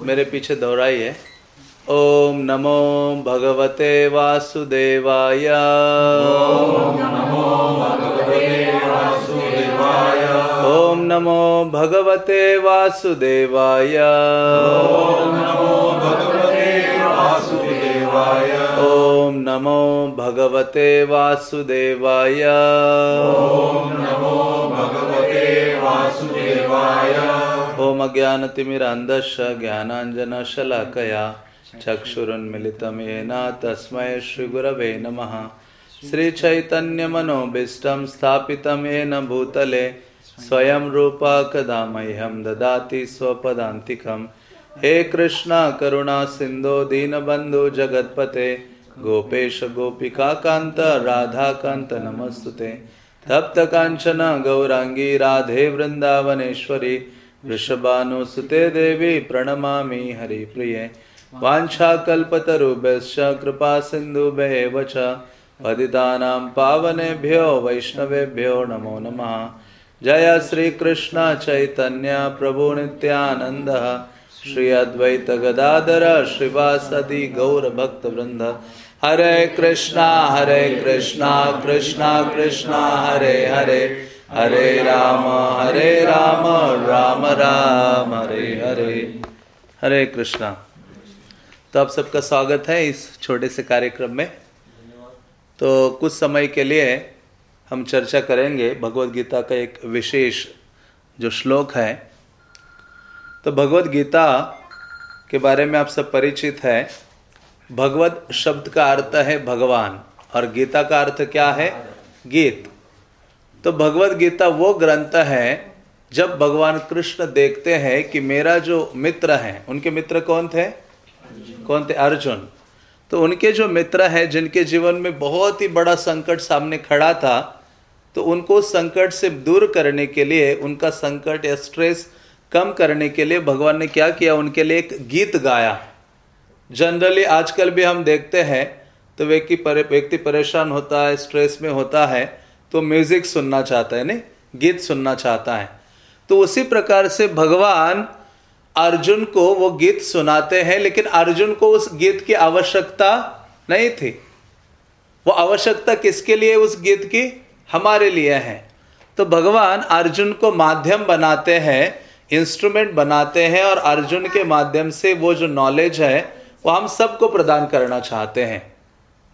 मेरे पीछे दोहराई है। ओम नमो भगवते वासुदेवाय। ओम नमो भगवते वासुदेवाय। ओम नमो भगवते वासुदेवाय। ओम नमो भगवते वासुदेवाय। ओम अज्ञानतिमिरान्धस्य ज्ञानाञ्जनशलाकया चक्षुरुन्मिलितं येन तस्मै श्रीगुरवे नमः। श्रीचैतन्यमनोभीष्टं स्थापितं येन भूतले स्वयं रूपा कदा मह्यं ददाति स्वपदान्तिकम् हे कृष्ण, करुणा, सिन्धो, दीनबन्धु, जगत्पते, गोपेश गोपिकान्त राधाकान्त, नमस्तुते। तप्त काञ्चन गौराङ्गी, राधे, वृन्दावनेश्वरी वृषभानुसुते देवी, प्रणमामि, हरिप्रिये। वाञ्छाकल्पतरुभ्यश्च कृपा सिन्धुभ्येव च। पतितानां पावनेभ्यो, वैष्णवेभ्यो नमो नमः। जय श्रीकृष्ण चैतन्य प्रभु नित्यानन्द। श्री अद्वैत गदाधर, श्रीवासदि गौरभक्तवृन्द। हरे कृष्णा हरे कृष्णा कृष्णा कृष्णा, हरे हरे हरे राम हरे राम राम राम, हरे हरे हरे कृष्णा। तो आप सबका स्वागत है इस छोटे से कार्यक्रम में। तो कुछ समय के लिए हम चर्चा करेंगे भगवत गीता का एक विशेष जो श्लोक है। तो भगवत गीता के बारे में आप सब परिचित है। भगवत शब्द का अर्थ है भगवान। और गीता का अर्थ क्या है? गीत। तो भगवत गीता वो ग्रंथ है, जब भगवान कृष्ण देखते हैं कि मेरा जो मित्र है, उनके मित्र कौन थे? कौन थे? अर्जुन। तो उनके जो मित्र हैं, जिनके जीवन में बहुत ही बड़ा संकट सामने खड़ा था तो उनको संकट से दूर करने के लिए, उनका संकट या स्ट्रेस कम करने के लिए भगवान ने क्या किया? उनके लिए एक गीत गाया। जनरली आजकल भी हम देखते हैं तो व्यक्ति परे, व्यक्ति परेशान होता है स्ट्रेस में होता है तो म्यूज़िक सुनना चाहता है नहीं? गीत सुनना चाहता है। तो उसी प्रकार से भगवान अर्जुन को वो गीत सुनाते हैं लेकिन अर्जुन को उस गीत की आवश्यकता नहीं थी। वो आवश्यकता किसके लिए उस गीत की? हमारे लिए है। तो भगवान अर्जुन को माध्यम बनाते हैं इंस्ट्रूमेंट बनाते हैं और अर्जुन के माध्यम से वो जो नॉलेज है वो हम सबको प्रदान करना चाहते हैं।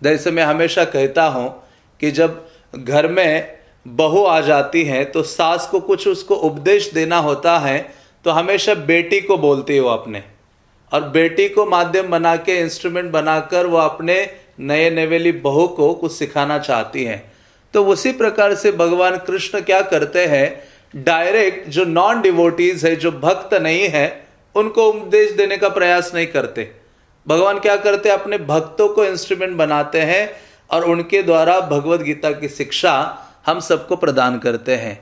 जैसे मैं हमेशा कहता हूँ कि जब घर में बहू आ जाती है तो सास को कुछ उसको उपदेश देना होता है तो हमेशा बेटी को बोलती है वो अपने। और बेटी को माध्यम बना के इंस्ट्रूमेंट बनाकर वो अपने नए नवेली बहू को कुछ सिखाना चाहती हैं। तो उसी प्रकार से भगवान कृष्ण क्या करते हैं डायरेक्ट जो नॉन डिवोटीज है, जो भक्त नहीं है, उनको उपदेश देने का प्रयास नहीं करते। भगवान क्या करते हैं? अपने भक्तों को इंस्ट्रूमेंट बनाते हैं और उनके द्वारा भगवत गीता की शिक्षा हम सबको प्रदान करते हैं।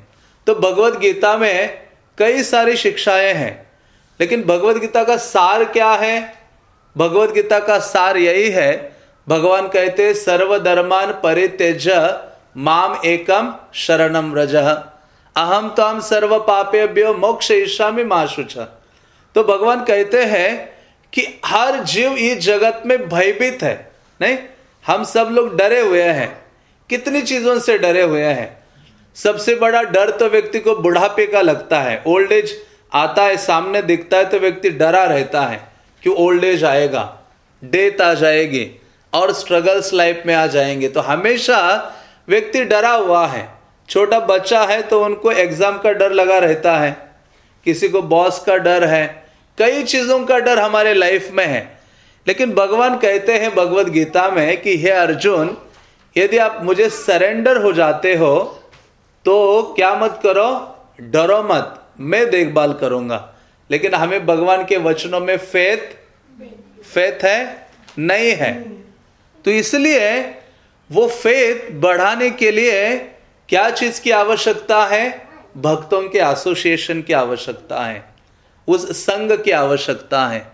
तो भगवत गीता में कई सारी शिक्षाएँ हैं, लेकिन भगवत गीता का सार क्या है? भगवत गीता का सार यही है, भगवान कहते सर्वधर्मान परित्यज माम एकम शरणम रज अहम तो हम सर्व पापेभ्यो मोक्ष ईशामी माशुच तो भगवान कहते हैं कि हर जीव इस जगत में भयभीत है, नहीं? हम सब लोग डरे हुए हैं। कितनी चीज़ों से डरे हुए हैं। सबसे बड़ा डर तो व्यक्ति को बुढ़ापे का लगता है। ओल्ड एज आता है, सामने दिखता है तो व्यक्ति डरा रहता है कि ओल्ड एज आएगा, डेथ आ जाएगी और स्ट्रगल्स लाइफ में आ जाएँगे। तो हमेशा व्यक्ति डरा हुआ है। छोटा बच्चा है तो उनको एग्ज़ाम का डर लगा रहता है। किसी को बॉस का डर है कई चीज़ों का डर हमारे लाइफ में है। लेकिन भगवान कहते हैं भगवत गीता में कि, हे अर्जुन, यदि आप मुझे सरेंडर हो जाते हो तो क्या मत करो? डरो मत। मैं देखभाल करूँगा। लेकिन हमें भगवान के वचनों में फेथ फेथ है? नहीं है। तो इसलिए वो फेथ बढ़ाने के लिए क्या चीज़ की आवश्यकता है? भक्तों के एसोसिएशन की आवश्यकता है। उस संघ की आवश्यकता है।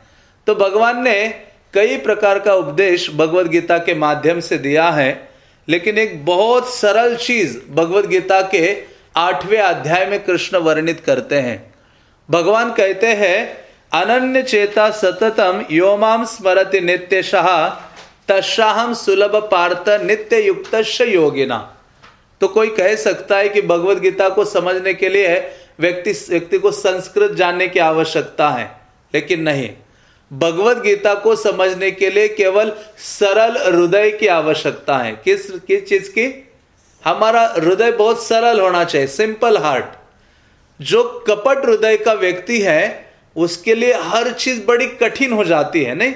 तो भगवान ने कई प्रकार का उपदेश भगवत गीता के माध्यम से दिया है, लेकिन एक बहुत सरल चीज़ भगवत गीता के आठवें अध्याय में कृष्ण वर्णित करते हैं। भगवान कहते हैं, अनन्य चेता सततम योमाम स्मरति नित्य शाह तस्म सुलभ पार्थ नित्य युक्त योगिना। तो कोई कह सकता है कि भगवत गीता को समझने के लिए व्यक्ति व्यक्ति को संस्कृत जानने की आवश्यकता है, लेकिन नहीं। भगवत गीता को समझने के लिए केवल सरल हृदय की आवश्यकता है। किस किस चीज़ की? हमारा हृदय बहुत सरल होना चाहिए सिंपल हार्ट जो कपट हृदय का व्यक्ति है, उसके लिए हर चीज़ बड़ी कठिन हो जाती है, नहीं?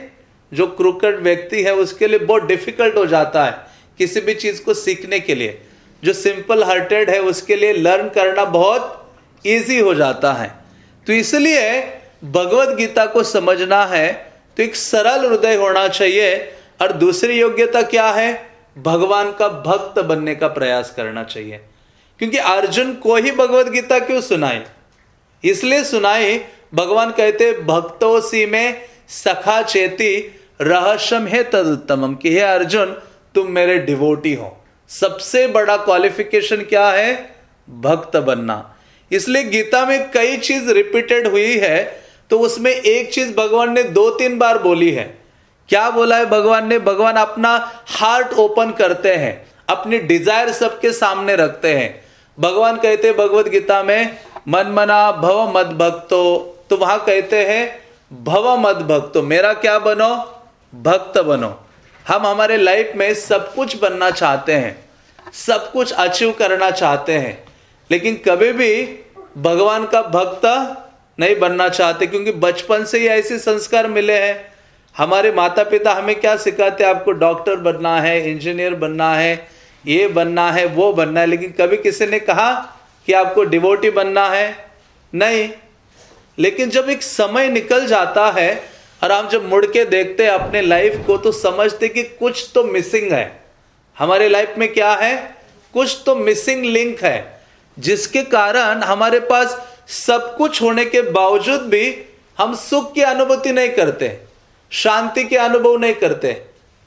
जो क्रुकट व्यक्ति है, उसके लिए बहुत डिफ़िकल्ट हो जाता है, किसी भी चीज़ को सीखने के लिए। जो सिंपल हार्टेड है, उसके लिए लर्न करना बहुत इजी हो जाता है। तो इसलिए भगवत गीता को समझना है तो एक सरल हृदय होना चाहिए। और दूसरी योग्यता क्या है? भगवान का भक्त बनने का प्रयास करना चाहिए। क्योंकि अर्जुन को ही भगवत गीता क्यों सुनाई? इसलिए सुनाई, भगवान कहते, भक्तों सी में सखा चेती रहस्यम है तदुत्तम कि हे अर्जुन, तुम मेरे डिवोटी हो। सबसे बड़ा क्वालिफिकेशन क्या है? भक्त बनना। इसलिए गीता में कई चीज़ रिपीटेड हुई है तो उसमें एक चीज़ भगवान ने दो तीन बार बोली है। क्या बोला है भगवान ने? भगवान अपना हार्ट ओपन करते हैं, अपनी डिज़ायर सबके सामने रखते हैं। भगवान कहते हैं, भगवत गीता में मन मना भव मद भक्तो। तो वहाँ कहते हैं, भव मद भक्तो, मेरा क्या बनो? भक्त बनो। हम हमारे लाइफ में सब कुछ बनना चाहते हैं, सब कुछ अचीव करना चाहते हैं। लेकिन कभी भी भगवान का भक्त नहीं बनना चाहते, क्योंकि बचपन से ही ऐसे संस्कार मिले हैं। हमारे माता पिता हमें क्या सिखाते आपको डॉक्टर बनना है, इंजीनियर बनना है, ये बनना है, वो बनना है। लेकिन कभी किसी ने कहा कि आपको डिवोटी बनना है? नहीं। लेकिन जब एक समय निकल जाता है और हम जब मुड़ के देखते हैं अपने लाइफ को तो समझते कि कुछ तो मिसिंग है। हमारे लाइफ में क्या है? कुछ तो मिसिंग लिंक है। जिसके कारण हमारे पास सब कुछ होने के बावजूद भी हम सुख की अनुभूति नहीं करते, शांति के अनुभव नहीं करते।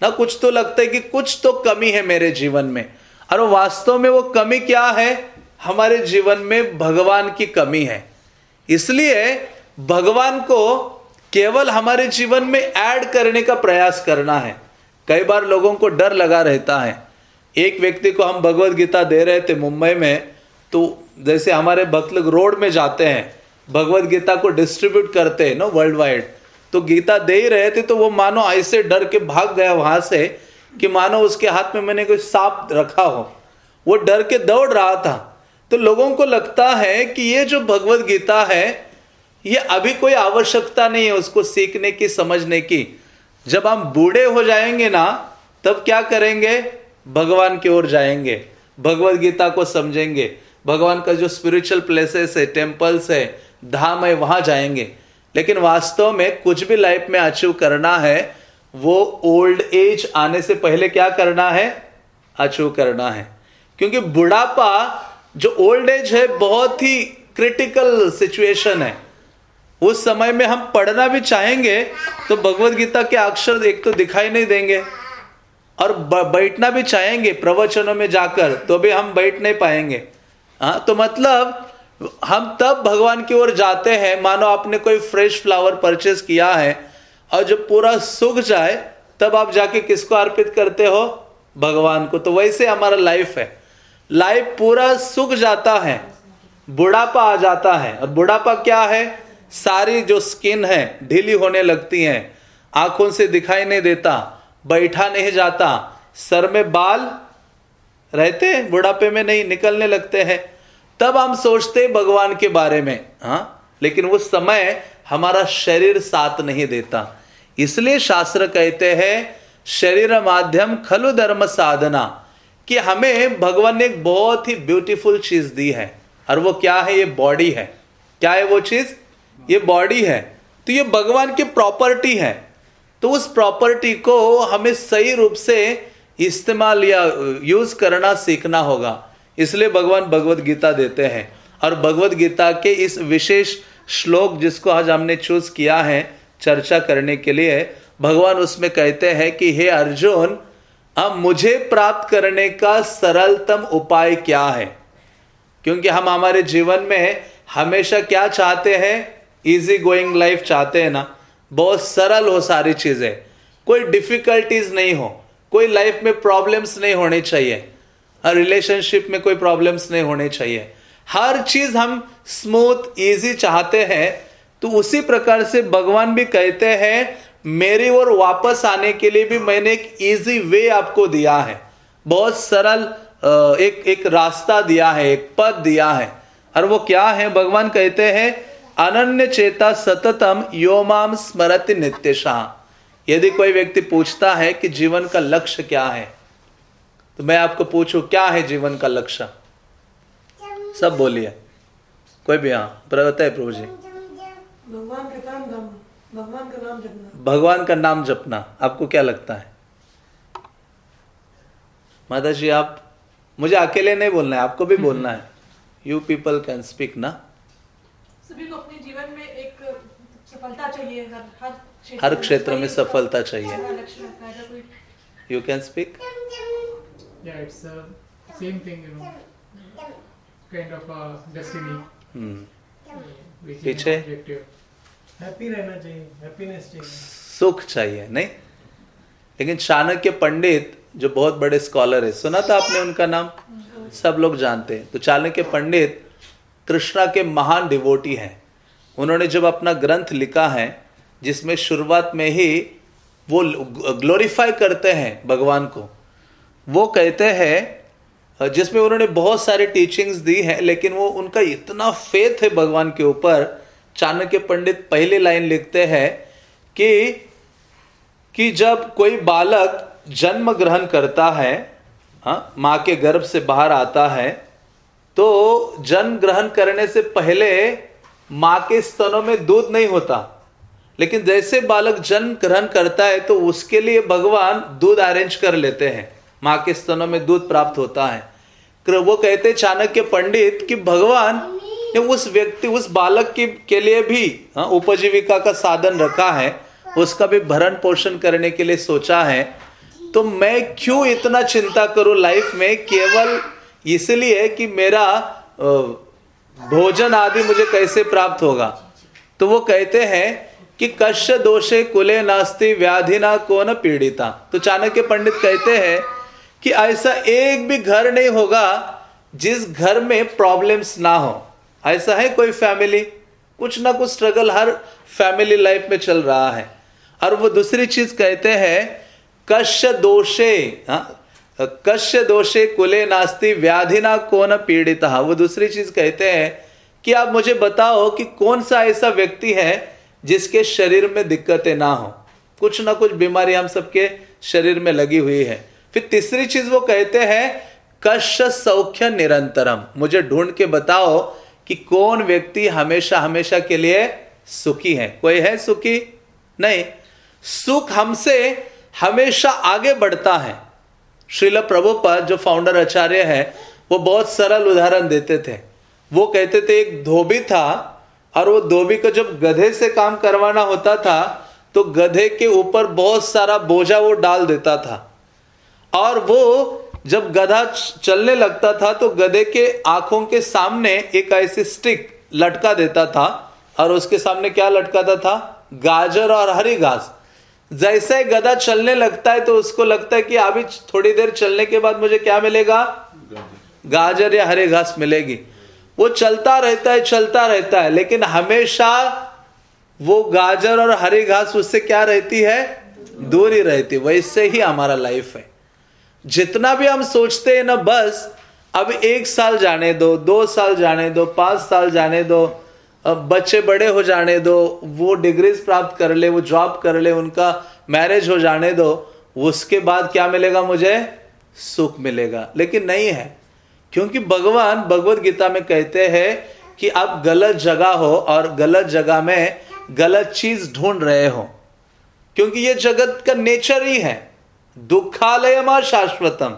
ना कुछ तो लगता है कि कुछ तो कमी है मेरे जीवन में। और वास्तव में वो कमी क्या है? हमारे जीवन में भगवान की कमी है। इसलिए भगवान को केवल हमारे जीवन में ऐड करने का प्रयास करना है। कई बार लोगों को डर लगा रहता है। एक व्यक्ति को हम भगवत गीता दे रहे थे मुंबई में तो जैसे हमारे भक्त लोग रोड में जाते हैं, भगवत गीता को डिस्ट्रीब्यूट करते हैं नो वर्ल्ड वाइड तो गीता दे ही रहे थे तो वो मानो ऐसे डर के भाग गया वहाँ से कि मानो उसके हाथ में मैंने कोई सांप रखा हो। वो डर के दौड़ रहा था। तो लोगों को लगता है कि ये जो भगवत गीता है, ये अभी कोई आवश्यकता नहीं है उसको सीखने की, समझने की। जब हम बूढ़े हो जाएँगे ना, तब क्या करेंगे? भगवान की ओर जाएँगे। भगवत गीता को समझेंगे। भगवान का जो स्पिरिचुअल प्लेसेस है टेम्पल्स है, धाम है, वहाँ जाएँगे। लेकिन वास्तव में कुछ भी लाइफ में अचीव करना है, वो ओल्ड एज आने से पहले क्या करना है? अचीव करना है। क्योंकि बुढ़ापा जो ओल्ड एज है, बहुत ही क्रिटिकल सिचुएशन है। उस समय में हम पढ़ना भी चाहेंगे तो भगवत गीता के अक्षर एक तो दिखाई नहीं देंगे। और बैठना भी चाहेंगे, प्रवचनों में जाकर तो भी हम बैठ नहीं पाएँगे। हाँ तो मतलब हम तब भगवान की ओर जाते हैं, मानो आपने कोई फ्रेश फ्लावर परचेस किया है और जब पूरा सूख जाए, तब आप जाके किसको अर्पित करते हो? भगवान को। तो वैसे हमारा लाइफ है। लाइफ पूरा सूख जाता है, बुढ़ापा आ जाता है। और बुढ़ापा क्या है? सारी जो स्किन है, ढीली होने लगती है। आँखों से दिखाई नहीं देता, बैठा नहीं जाता। सर में बाल रहते हैं, बुढ़ापे में नहीं, निकलने लगते हैं। तब हम सोचते भगवान के बारे में हाँ? लेकिन वो समय हमारा शरीर साथ नहीं देता। इसलिए शास्त्र कहते हैं, शरीर माध्यम खलु धर्म साधना, कि हमें भगवान ने एक बहुत ही ब्यूटीफुल चीज़ दी है। और वो क्या है? ये बॉडी है। क्या है वो चीज़? ये बॉडी है। तो ये भगवान की प्रॉपर्टी है। तो उस प्रॉपर्टी को हमें सही रूप से इस्तेमाल या यूज़ करना सीखना होगा। इसलिए भगवान भगवत गीता देते हैं। और भगवत गीता के इस विशेष श्लोक जिसको आज हमने चूज़ किया है, चर्चा करने के लिए, भगवान उसमें कहते हैं कि, हे अर्जुन, अब मुझे प्राप्त करने का सरलतम उपाय क्या है? क्योंकि हम हमारे जीवन में हमेशा क्या चाहते हैं? इजी गोइंग लाइफ चाहते हैं ना। बहुत सरल हो सारी चीज़ें। कोई डिफिकल्टीज नहीं हो। कोई लाइफ में प्रॉब्लम्स नहीं होने चाहिए। हर रिलेशनशिप में कोई प्रॉब्लम्स नहीं होने चाहिए। हर चीज़ हम स्मूथ इजी चाहते हैं तो उसी प्रकार से भगवान भी कहते हैं, मेरी ओर वापस आने के लिए भी मैंने एक इजी वे आपको दिया है। बहुत सरल एक एक रास्ता दिया है, एक पद दिया है। और वो क्या है? भगवान कहते हैं अनन्य चेता सततम योमाम स्मरति नित्य शाह यदि कोई व्यक्ति पूछता है कि जीवन का लक्ष्य क्या है तो मैं आपको पूछू क्या है जीवन का लक्ष्य? सब बोलिए। कोई भी हाँ है प्रभु जी। भगवान का नाम भगवान का नाम जपना। भगवान का नाम जपना आपको क्या लगता है? माता जी आप मुझे अकेले नहीं बोलना है आपको भी बोलना है। यू पीपल कैन स्पीक ना। सभी को अपने जीवन में एक सफलता चाहिए हर हर हर क्षेत्र में सफलता चाहिए। You can speak yeah it's same thing you know. Kind of a destiny. Hmm. पीछे? हैप्पी रहना चाहिए हैप्पीनेस चाहिए। सुख चाहिए नहीं? लेकिन चाणक्य पंडित जो बहुत बड़े स्कॉलर है सुना था आपने उनका नाम? सब लोग जानते हैं। तो चाणक्य पंडित कृष्णा के महान डिवोटी हैं। उन्होंने जब अपना ग्रंथ लिखा है जिसमें शुरुआत में ही वो ग्लोरीफाई करते हैं भगवान को। वो कहते हैं, जिसमें उन्होंने बहुत सारे टीचिंग्स दी हैं, लेकिन वो उनका इतना फेथ है भगवान के ऊपर, चाणक्य पंडित पहले लाइन लिखते हैं कि कि जब कोई बालक जन्म ग्रहण करता है हाँ माँ के गर्भ से बाहर आता है तो जन्म ग्रहण करने से पहले माँ के स्तनों में दूध नहीं होता। लेकिन जैसे बालक जन्म ग्रहण करता है तो उसके लिए भगवान दूध अरेंज कर लेते हैं। माँ के स्तनों में दूध प्राप्त होता है। वो कहते चाणक्य पंडित कि भगवान ने उस व्यक्ति उस बालक की के लिए भी हाँ, उपजीविका का साधन रखा है। उसका भी भरण पोषण करने के लिए सोचा है। तो मैं क्यों इतना चिंता करूँ लाइफ में? केवल इसलिए कि मेरा भोजन आदि मुझे कैसे प्राप्त होगा? तो वो कहते हैं कि कश्य दोषे कुले नास्ति व्याधि ना कौन पीड़िता। तो चाणक्य पंडित कहते हैं कि ऐसा एक भी घर नहीं होगा जिस घर में प्रॉब्लम्स ना हो। ऐसा है कोई फैमिली कुछ ना कुछ स्ट्रगल हर फैमिली लाइफ में चल रहा है। और वो दूसरी चीज़ कहते हैं कश्य दोषे हाँ, कश्य दोषे कुले नास्ति व्याधि व्याधिना कौन पीड़िता। वो दूसरी चीज़ कहते हैं कि आप मुझे बताओ कि कौन सा ऐसा व्यक्ति है जिसके शरीर में दिक्कतें ना हो। कुछ ना कुछ बीमारी हम सबके शरीर में लगी हुई है। फिर तीसरी चीज़ वो कहते हैं कश्य सौख्य निरंतरम। मुझे ढूंढ के बताओ कि कौन व्यक्ति हमेशा हमेशा के लिए सुखी है। कोई है सुखी? नहीं। सुख हमसे हमेशा आगे बढ़ता है। श्रील प्रभुपद, जो फाउंडर आचार्य है, वो बहुत सरल उदाहरण देते थे। वो कहते थे, एक धोबी था और वो धोबी को जब गधे से काम करवाना होता था तो गधे के ऊपर बहुत सारा बोझा वो डाल देता था। और वो जब गधा चलने लगता था तो गधे के आँखों के सामने एक ऐसी स्टिक लटका देता था। और उसके सामने क्या लटकाता था? गाजर और हरी घास। जैसे ही गधा चलने लगता है तो उसको लगता है कि अभी थोड़ी देर चलने के बाद मुझे क्या मिलेगा? गाजर या हरे घास मिलेगी। वो चलता रहता है, चलता रहता है, लेकिन हमेशा वो गाजर और हरी घास उससे क्या रहती है? दूर ही रहती वैसे ही हमारा लाइफ है। जितना भी हम सोचते हैं ना, बस अब एक साल जाने दो दो साल जाने दो, पाँच साल जाने दो, अब बच्चे बड़े हो जाने दो, वो डिग्रीज प्राप्त कर ले, वो जॉब कर ले, उनका मैरिज हो जाने दो, उसके बाद क्या मिलेगा मुझे? सुख मिलेगा। लेकिन नहीं है। क्योंकि भगवान भगवत गीता में कहते हैं कि आप गलत जगह हो और गलत जगह में गलत चीज़ ढूंढ रहे हो। क्योंकि ये जगत का नेचर ही है। दुखालय शाश्वतम।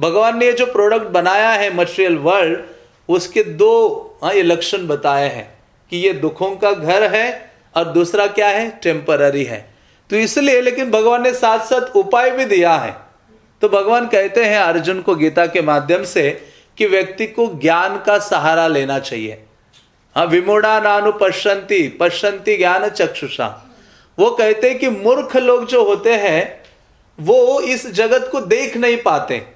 भगवान ने जो प्रोडक्ट बनाया है मटेरियल वर्ल्ड उसके दो हाँ ये लक्षण बताए हैं कि ये दुखों का घर है और दूसरा क्या है? टेम्पररी है। तो इसलिए लेकिन भगवान ने साथ साथ उपाय भी दिया है। तो भगवान कहते हैं अर्जुन को गीता के माध्यम से कि व्यक्ति को ज्ञान का सहारा लेना चाहिए। हाँ विमूढ़ा नानु पश्यंती पश्यंती ज्ञान चक्षुषा। वो कहते कि मूर्ख लोग जो होते हैं, वो इस जगत को देख नहीं पाते।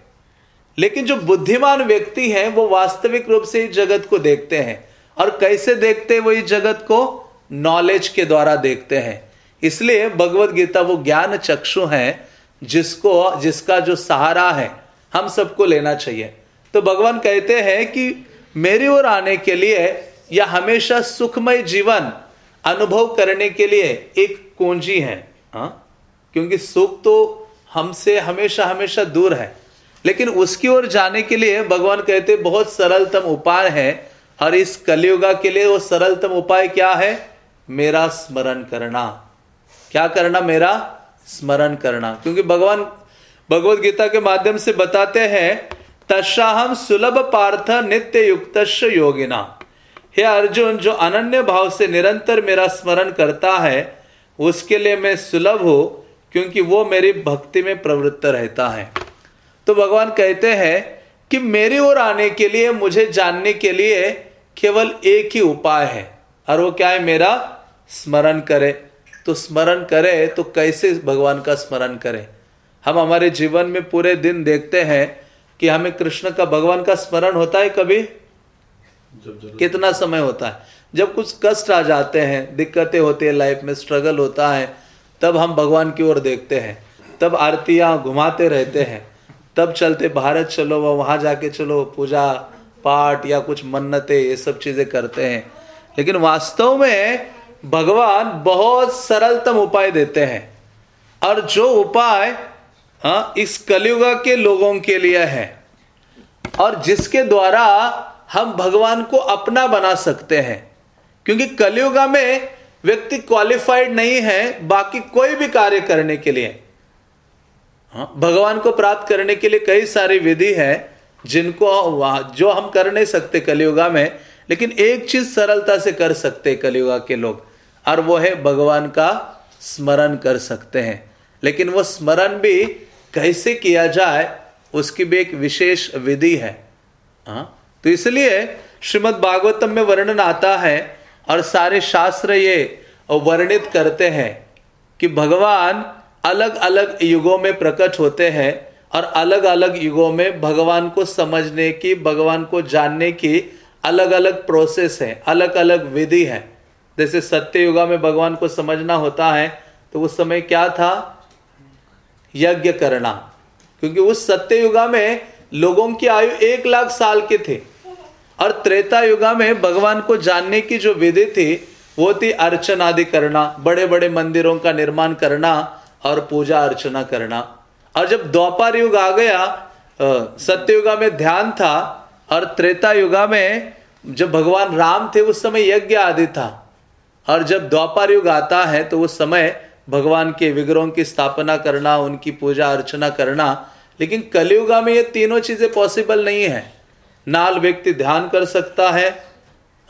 लेकिन जो बुद्धिमान व्यक्ति हैं, वो वास्तविक रूप से इस जगत को देखते हैं। और कैसे देखते हैं वो इस जगत को? नॉलेज के द्वारा देखते हैं। इसलिए भगवत गीता वो ज्ञान चक्षु है, जिसको, जिसका जो सहारा है, हम सबको लेना चाहिए। तो भगवान कहते हैं कि मेरी ओर आने के लिए या हमेशा सुखमय जीवन अनुभव करने के लिए एक कुंजी है, हा? क्योंकि सुख तो हमसे हमेशा हमेशा दूर है। लेकिन उसकी ओर जाने के लिए भगवान कहते बहुत सरलतम उपाय है और इस कलयुगा के लिए वो सरलतम उपाय क्या है? मेरा स्मरण करना। क्या करना? मेरा स्मरण करना। क्योंकि भगवान, भगवत गीता के माध्यम से बताते हैं तशाहम सुलभ पार्थ नित्य युक्त योगिना। हे अर्जुन, जो अनन्य भाव से निरंतर मेरा स्मरण करता है, उसके लिए मैं सुलभ हूँ, क्योंकि वो मेरी भक्ति में प्रवृत्त रहता है। तो भगवान कहते हैं कि मेरी ओर आने के लिए, मुझे जानने के लिए केवल एक ही उपाय है, और वो क्या है? मेरा स्मरण करे। तो स्मरण करे तो कैसे भगवान का स्मरण करे? हम हमारे जीवन में पूरे दिन देखते हैं कि हमें कृष्ण का भगवान का स्मरण होता है कभी? कितना समय होता है? जब कुछ कष्ट आ जाते हैं दिक्कतें होती है लाइफ में स्ट्रगल होता है तब हम भगवान की ओर देखते हैं। तब आरतियाँ घुमाते रहते हैं। तब चलते भारत चलो वहाँ जाके चलो पूजा पाठ या कुछ मन्नते ये सब चीज़ें करते हैं। लेकिन वास्तव में भगवान बहुत सरलतम उपाय देते हैं। और जो उपाय हाँ इस कलयुगा के लोगों के लिए है। और जिसके द्वारा हम भगवान को अपना बना सकते हैं। क्योंकि कलयुगा में व्यक्ति क्वालिफाइड नहीं है, बाकी कोई भी कार्य करने के लिए। हाँ भगवान को प्राप्त करने के लिए कई सारी विधि है, जिनको जो हम कर नहीं सकते कलयुगा में, लेकिन एक चीज़ सरलता से कर सकते कलयुगा के लोग, और वो है भगवान का स्मरण कर सकते हैं। लेकिन वो स्मरण भी कैसे किया जाए, उसकी भी एक विशेष विधि है। हाँ? तो इसलिए श्रीमद् भागवतम में वर्णन आता है और सारे शास्त्र ये वर्णित करते हैं कि भगवान अलग अलग युगों में प्रकट होते हैं और अलग अलग युगों में भगवान को समझने की, भगवान को जानने की अलग अलग प्रोसेस है अलग अलग विधि है। जैसे सत्य युगा में भगवान को समझना होता है तो उस समय क्या था? यज्ञ करना। क्योंकि उस सत्य युगा में लोगों की आयु एक लाख साल के थे। और त्रेता युगा में भगवान को जानने की जो विधि थी, वो थी अर्चना आदि करना बड़े बड़े मंदिरों का निर्माण करना और पूजा अर्चना करना। और जब द्वापर युग आ गया सत्य युगा में ध्यान था और त्रेता युगा में जब भगवान राम थे, उस समय यज्ञ आदि था। और जब द्वापर युग आता है तो उस समय भगवान के विग्रहों की स्थापना करना उनकी पूजा अर्चना करना। लेकिन कलयुगा में ये तीनों चीज़ें पॉसिबल नहीं है। ना व्यक्ति ध्यान कर सकता है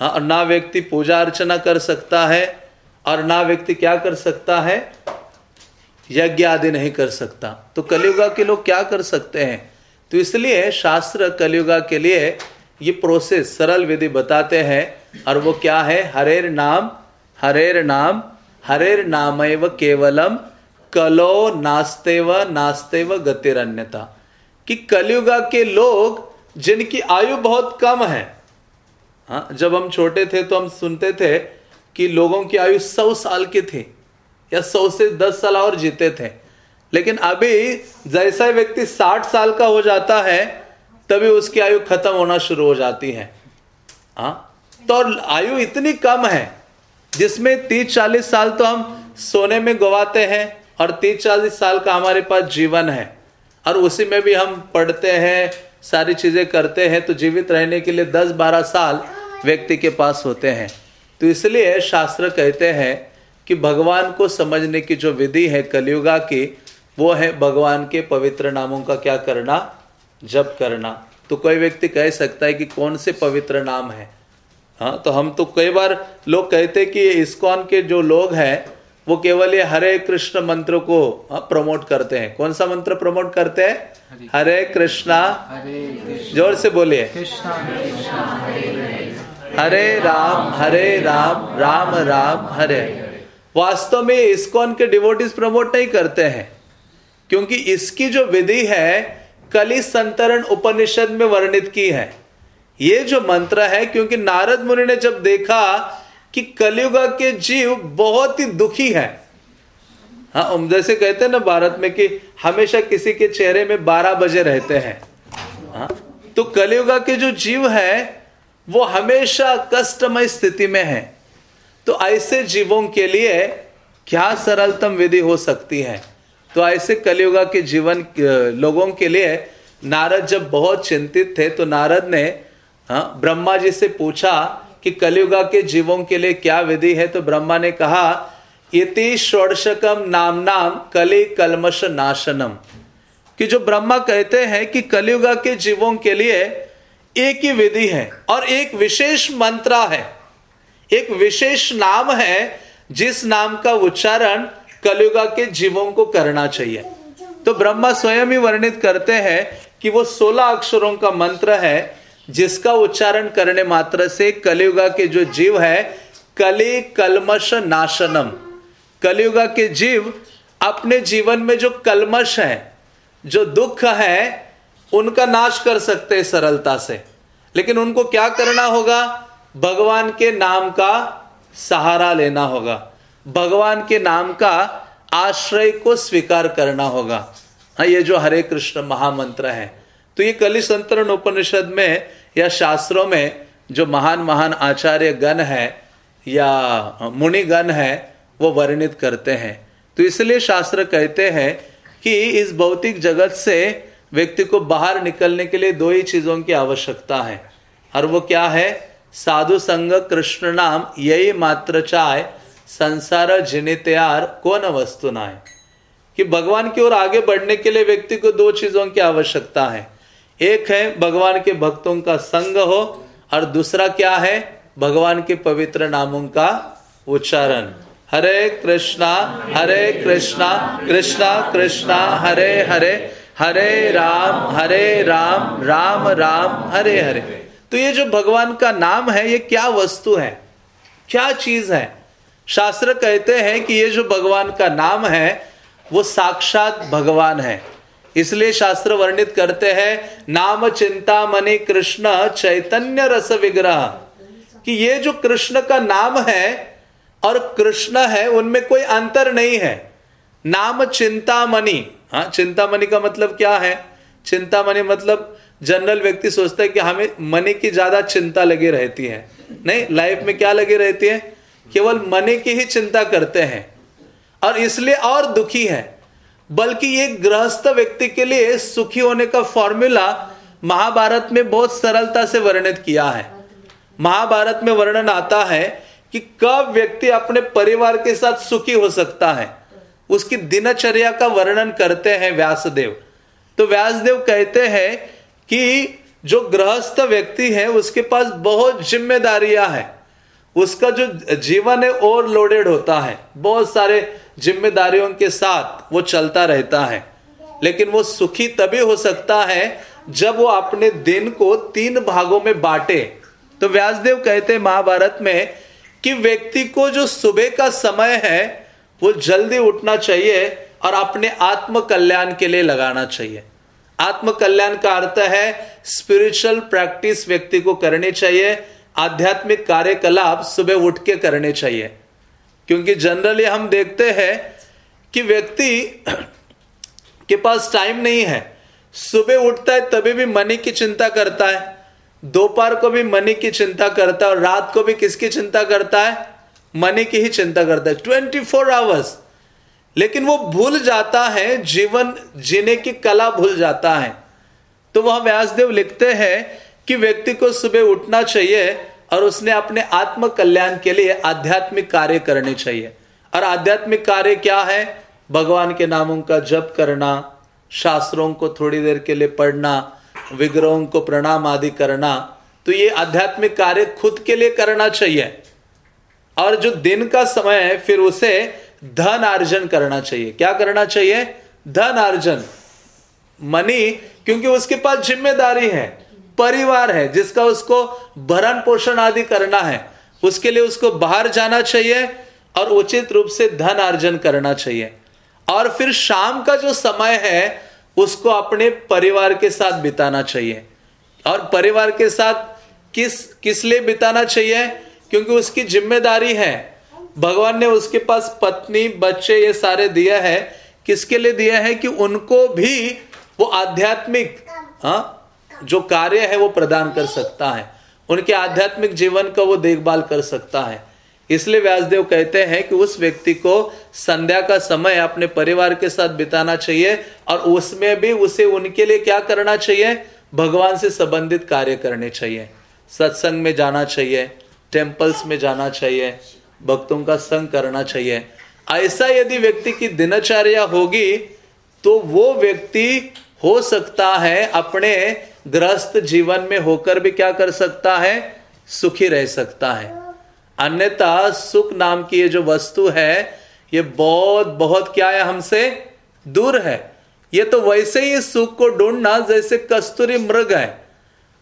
हाँ, और ना व्यक्ति पूजा अर्चना कर सकता है और ना व्यक्ति क्या कर सकता है? यज्ञ आदि नहीं कर सकता। तो कलयुगा के लोग क्या कर सकते हैं? तो इसलिए शास्त्र कलयुगा के लिए ये प्रोसेस सरल विधि बताते हैं और वो क्या है? हरेर नाम हरेर नाम हरेर नामैव केवलम कलो नास्ते व नास्तेव नास्तेव गतिरन्यता। कि कलयुगा के लोग जिनकी आयु बहुत कम है हाँ जब हम छोटे थे तो हम सुनते थे कि लोगों की आयु सौ साल की थी या सौ से दस साल और जीते थे। लेकिन अभी जैसा व्यक्ति साठ साल का हो जाता है, तभी उसकी आयु खत्म होना शुरू हो जाती है। हाँ तो आयु इतनी कम है जिसमें तीस चालीस साल तो हम सोने में गवाते हैं और तीस चालीस साल का हमारे पास जीवन है। और उसी में भी हम पढ़ते हैं, सारी चीज़ें करते हैं तो जीवित रहने के लिए दस बारह साल व्यक्ति के पास होते हैं। तो इसलिए शास्त्र कहते हैं कि भगवान को समझने की जो विधि है कलयुगा की, वो है भगवान के पवित्र नामों का क्या करना? जप करना। तो कोई व्यक्ति कह सकता है कि कौन से पवित्र नाम है? हाँ तो हम तो कई बार लोग कहते कि इस्कॉन के जो लोग हैं वो केवल ये हरे कृष्ण मंत्र को हाँ, प्रमोट करते हैं। कौन सा मंत्र प्रमोट करते हैं? हरे कृष्णा। ज़ोर से बोलिए। हरे राम हरे राम राम राम हरे। वास्तव में इस्कॉन के डिवोटिस प्रमोट नहीं करते हैं क्योंकि इसकी जो विधि है कली संतरण उपनिषद में वर्णित की है। ये जो मंत्र है, क्योंकि नारद मुनि ने जब देखा कि कलयुगा के जीव बहुत ही दुखी है हाँ जैसे कहते हैं ना भारत में कि हमेशा किसी के चेहरे में बारह बजे रहते हैं हाँ तो कलयुगा के जो जीव है, वो हमेशा कष्टमय स्थिति में है। तो ऐसे जीवों के लिए क्या सरलतम विधि हो सकती है? तो ऐसे कलयुगा के जीवन लोगों के लिए नारद जब बहुत चिंतित थे तो नारद ने हाँ ब्रह्मा जी से पूछा कि कलयुगा के जीवों के लिए क्या विधि है तो ब्रह्मा ने कहा इति षोडशकम नाम नाम कली कलमश नाशनम. कि जो ब्रह्मा कहते हैं कि कलयुगा के जीवों के लिए एक ही विधि है और एक विशेष मंत्र है, एक विशेष नाम है, जिस नाम का उच्चारण कलयुगा के जीवों को करना चाहिए। तो ब्रह्मा स्वयं ही वर्णित करते हैं कि वो सोलह अक्षरों का मंत्र है जिसका उच्चारण करने मात्र से कलियुगा के जो जीव है, कली कलमश नाशनम। कलियुगा के जीव अपने जीवन में जो कलमश है, जो दुख है, उनका नाश कर सकते हैं सरलता से। लेकिन उनको क्या करना होगा? भगवान के नाम का सहारा लेना होगा। भगवान के नाम का आश्रय को स्वीकार करना होगा। हाँ ये जो हरे कृष्ण महामंत्र है। तो ये कलि संतरण उपनिषद में या शास्त्रों में जो महान महान आचार्य गण है या मुनि गण है, वो वर्णित करते हैं। तो इसलिए शास्त्र कहते हैं कि इस भौतिक जगत से व्यक्ति को बाहर निकलने के लिए दो ही चीज़ों की आवश्यकता है। और वो क्या है? साधु संग कृष्ण नाम यही मात्र चाय, संसार जिनित्यार कौन वस्तु ना है कि भगवान की ओर आगे बढ़ने के लिए व्यक्ति को दो चीज़ों की आवश्यकता है। एक है, भगवान के भक्तों का संग हो, और दूसरा क्या है? भगवान के पवित्र नामों का उच्चारण। हरे कृष्णा हरे कृष्णा कृष्णा कृष्णा, हरे हरे हरे राम हरे राम राम राम, हरे हरे। तो ये जो भगवान का नाम है, ये क्या वस्तु है? क्या चीज़ है? शास्त्र कहते हैं कि ये जो भगवान का नाम है, वो साक्षात भगवान है। इसलिए शास्त्र वर्णित करते हैं, नाम चिंता मणि कृष्ण चैतन्य रस विग्रह। कि ये जो कृष्ण का नाम है और कृष्ण है, उनमें कोई अंतर नहीं है। नाम चिंतामणि हाँ चिंतामणि का मतलब क्या है? चिंतामणि मतलब जनरल व्यक्ति सोचता है कि हमें मनी की ज़्यादा चिंता लगी रहती है। नहीं लाइफ में क्या लगी रहती है? केवल मनी की ही चिंता करते हैं। और इसलिए और दुखी है। बल्कि ये गृहस्थ व्यक्ति के लिए सुखी होने का फॉर्मूला महाभारत में बहुत सरलता से वर्णित किया है। महाभारत में वर्णन आता है कि कब व्यक्ति अपने परिवार के साथ सुखी हो सकता है। उसकी दिनचर्या का वर्णन करते हैं व्यासदेव। तो व्यासदेव कहते हैं कि जो गृहस्थ व्यक्ति है, उसके पास बहुत जिम्मेदारियाँ हैं। उसका जो जीवन है ओवरलोडेड होता है। बहुत सारे जिम्मेदारियों के साथ वो चलता रहता है। लेकिन वो सुखी तभी हो सकता है जब वो अपने दिन को तीन भागों में बांटे। तो व्यासदेव कहते महाभारत में कि व्यक्ति को जो सुबह का समय है, वो जल्दी उठना चाहिए और अपने आत्म कल्याण के लिए लगाना चाहिए। आत्म कल्याण का अर्थ है स्पिरिचुअल प्रैक्टिस व्यक्ति को करनी चाहिए। आध्यात्मिक कार्यकलाप सुबह उठ के करने चाहिए। क्योंकि जनरली हम देखते हैं कि व्यक्ति के पास टाइम नहीं है। सुबह उठता है, तभी भी मनी की चिंता करता है। दोपहर को भी मनी की चिंता करता है और रात को भी किसकी चिंता करता है? मनी की ही चिंता करता है। ट्वेंटी फोर आवर्स लेकिन वो भूल जाता है, जीवन जीने की कला भूल जाता है। तो वह व्यासदेव लिखते हैं कि व्यक्ति को सुबह उठना चाहिए और उसने अपने आत्म कल्याण के लिए आध्यात्मिक कार्य करने चाहिए। और आध्यात्मिक कार्य क्या है? भगवान के नामों का जप करना, शास्त्रों को थोड़ी देर के लिए पढ़ना, विग्रहों को प्रणाम आदि करना। तो ये आध्यात्मिक कार्य खुद के लिए करना चाहिए। और जो दिन का समय है, फिर उसे धन अर्जन करना चाहिए। क्या करना चाहिए? धन अर्जन मनी, क्योंकि उसके पास ज़िम्मेदारी है। परिवार है, जिसका उसको भरण पोषण आदि करना है, उसके लिए उसको बाहर जाना चाहिए और उचित रूप से धन अर्जन करना चाहिए। और फिर शाम का जो समय है, उसको अपने परिवार के साथ बिताना चाहिए। और परिवार के साथ किस किस लिए बिताना चाहिए? क्योंकि उसकी ज़िम्मेदारी है। भगवान ने उसके पास पत्नी, बच्चे ये सारे दिया है। किसके लिए दिया है कि उनको भी वो आध्यात्मिक हाँ? जो कार्य है वो प्रदान कर सकता है। उनके आध्यात्मिक जीवन का वो देखभाल कर सकता है। इसलिए व्यासदेव कहते हैं कि उस व्यक्ति को संध्या का समय अपने परिवार के साथ बिताना चाहिए और उसमें भी उसे उनके लिए क्या करना चाहिए? भगवान से संबंधित कार्य करने चाहिए। सत्संग में जाना चाहिए टेम्पल्स में जाना चाहिए, भक्तों का संग करना चाहिए। ऐसा यदि व्यक्ति की दिनचर्या होगी तो वो व्यक्ति हो सकता है अपने ग्रस्त जीवन में होकर भी क्या कर सकता है? सुखी रह सकता है। अन्यथा सुख नाम की ये जो वस्तु है, ये बहुत बहुत क्या है हमसे? दूर है। ये तो वैसे ही सुख को ढूंढना जैसे कस्तूरी मृग है।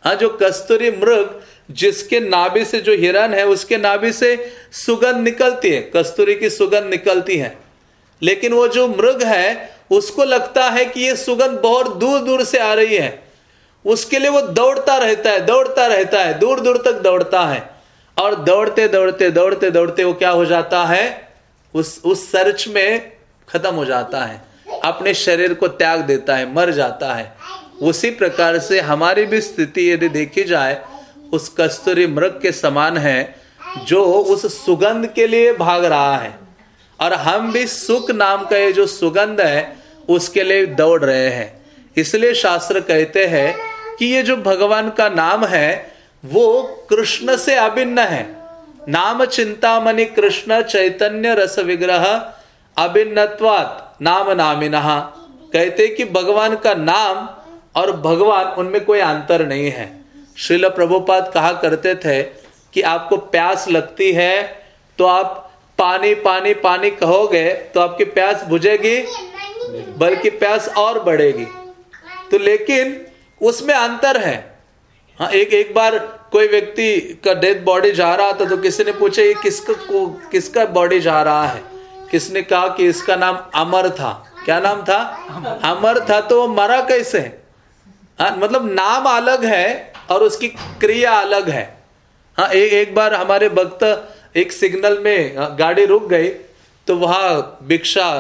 हाँ जो कस्तूरी मृग जिसके नाभि से जो हिरण है, उसके नाभि से सुगंध निकलती है। कस्तूरी की सुगंध निकलती है। लेकिन वो जो मृग है, उसको लगता है कि ये सुगंध बहुत दूर दूर से आ रही है। उसके लिए वो दौड़ता रहता है, दौड़ता रहता है दूर दूर तक दौड़ता है। और दौड़ते दौड़ते दौड़ते दौड़ते वो क्या हो जाता है? उस उस सर्च में खत्म हो जाता है। अपने शरीर को त्याग देता है, मर जाता है। उसी प्रकार से हमारी भी स्थिति यदि देखी जाए, उस कस्तूरी मृग के समान है, जो उस सुगंध के लिए भाग रहा है। और हम भी सुख नाम का ये जो सुगंध है, उसके लिए दौड़ रहे हैं। इसलिए शास्त्र कहते हैं कि ये जो भगवान का नाम है, वो कृष्ण से अभिन्न है। नाम चिंतामणि कृष्ण चैतन्य रस विग्रह अभिन्नत्वात नाम नामिना। कहते कि भगवान का नाम और भगवान, उनमें कोई अंतर नहीं है। श्रील प्रभुपाद कहा करते थे कि आपको प्यास लगती है तो आप पानी पानी पानी कहोगे तो आपकी प्यास बुझेगी, बल्कि प्यास और बढ़ेगी। तो लेकिन उसमें अंतर है। हाँ एक एक बार कोई व्यक्ति का डेथ बॉडी जा रहा था तो किसी ने पूछा ये किसका को किसका बॉडी जा रहा है? किसने कहा कि इसका नाम अमर था। क्या नाम था? अमर था तो वो मरा कैसे? हाँ मतलब नाम अलग है और उसकी क्रिया अलग है। हाँ एक एक बार हमारे भक्त एक सिग्नल में हाँ, गाड़ी रुक गई तो वहाँ भिक्षा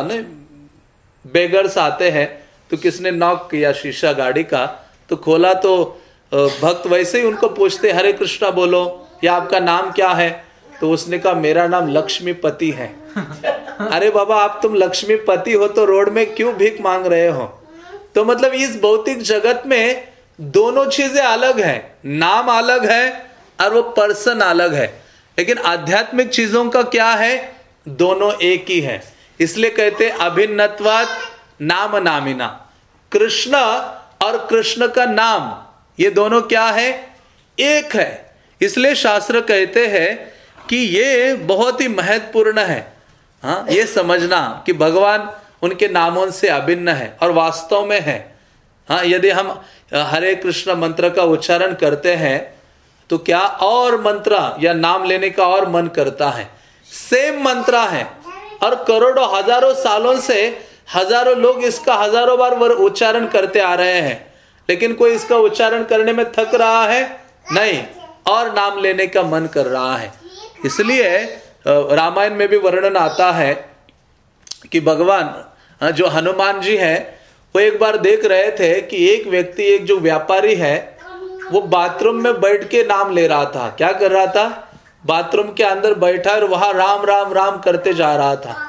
बेगर्स आते हैं तो किसने नॉक किया शीशा गाड़ी का तो खोला तो भक्त वैसे ही उनको पूछते हरे कृष्णा बोलो या आपका नाम क्या है? तो उसने कहा मेरा नाम लक्ष्मीपति है। अरे बाबा आप तुम लक्ष्मीपति हो तो रोड में क्यों भीख मांग रहे हो? तो मतलब इस भौतिक जगत में दोनों चीज़ें अलग है। नाम अलग है और वो पर्सन अलग है। लेकिन आध्यात्मिक चीज़ों का क्या है? दोनों एक ही है। इसलिए कहते अभिन्नत्वात नाम नामिना। कृष्ण और कृष्ण का नाम, ये दोनों क्या है? एक है। इसलिए शास्त्र कहते हैं कि ये बहुत ही महत्वपूर्ण है। हाँ ये समझना कि भगवान उनके नामों से अभिन्न है और वास्तव में है। हाँ यदि हम हरे कृष्ण मंत्र का उच्चारण करते हैं तो क्या और मंत्र या नाम लेने का और मन करता है? सेम मंत्र है। और करोड़ों, हज़ारों सालों से हज़ारों लोग इसका हज़ारों बार वर उच्चारण करते आ रहे हैं। लेकिन कोई इसका उच्चारण करने में थक रहा है? नहीं। और नाम लेने का मन कर रहा है। इसलिए रामायण में भी वर्णन आता है कि भगवान जो हनुमान जी हैं, वो एक बार देख रहे थे कि एक व्यक्ति, एक जो व्यापारी है, वो बाथरूम में बैठ के नाम ले रहा था। क्या कर रहा था? बाथरूम के अंदर बैठा और वहाँ राम राम राम करते जा रहा था।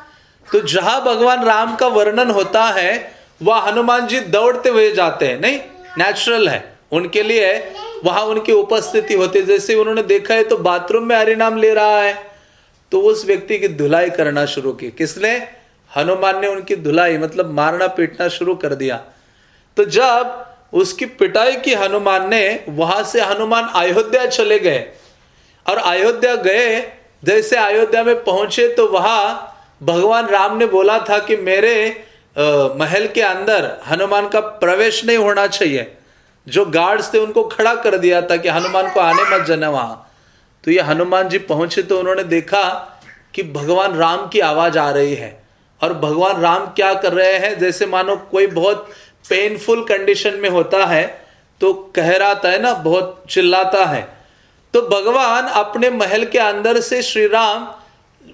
तो जहाँ भगवान राम का वर्णन होता है, वह हनुमान जी दौड़ते हुए जाते हैं। नहीं नेचुरल है। उनके लिए, वहाँ उनकी उपस्थिति होती जैसे उन्होंने देखा है तो बाथरूम में हरि नाम ले रहा है। तो उस व्यक्ति की धुलाई करना शुरू की। किसने? हनुमान ने उनकी धुलाई मतलब मारना पीटना शुरू कर दिया। तो जब उसकी पिटाई की हनुमान ने, वहाँ से हनुमान अयोध्या चले गए। और अयोध्या गए, जैसे अयोध्या में पहुँचे तो वहाँ भगवान राम ने बोला था कि मेरे आ, महल के अंदर हनुमान का प्रवेश नहीं होना चाहिए। जो गार्ड्स थे उनको खड़ा कर दिया था कि हनुमान को आने मत जाना वहाँ। तो ये हनुमान जी पहुँचे तो उन्होंने देखा कि भगवान राम की आवाज़ आ रही है। और भगवान राम क्या कर रहे हैं? जैसे मानो कोई बहुत पेनफुल कंडीशन में होता है तो कह रहा है ना बहुत चिल्लाता है। तो भगवान अपने महल के अंदर से श्री राम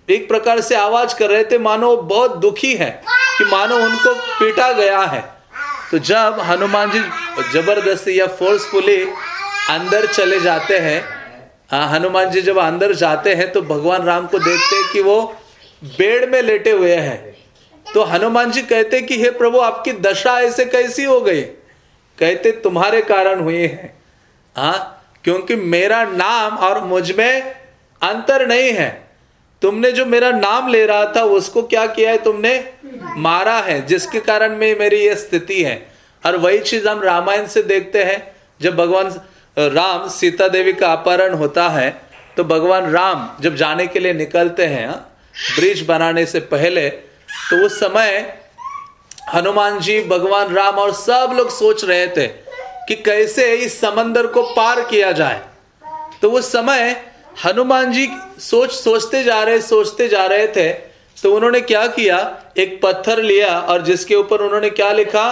एक प्रकार से आवाज़ कर रहे थे, मानो बहुत दुखी है कि मानो उनको पीटा गया है। तो जब हनुमान जी ज़बरदस्ती या फोर्सफुली अंदर चले जाते हैं हनुमान जी जब अंदर जाते हैं तो भगवान राम को देखते हैं कि वो बेड में लेटे हुए हैं। तो हनुमान जी कहते कि, हे प्रभु, आपकी दशा ऐसे कैसी हो गई? कहते, तुम्हारे कारण हुए हैं। हाँ क्योंकि मेरा नाम और मुझमें अंतर नहीं है। तुमने जो मेरा नाम ले रहा था उसको क्या किया है तुमने? मारा है जिसके कारण में मेरी ये स्थिति है। और वही चीज़ हम रामायण से देखते हैं जब भगवान राम सीता देवी का अपहरण होता है तो भगवान राम जब जाने के लिए निकलते हैं हाँ, ब्रिज बनाने से पहले तो उस समय हनुमान जी भगवान राम और सब लोग सोच रहे थे कि कैसे इस समंदर को पार किया जाए। तो उस समय हनुमान जी सोच सोचते जा रहे सोचते जा रहे थे तो उन्होंने क्या किया? एक पत्थर लिया और जिसके ऊपर उन्होंने क्या लिखा?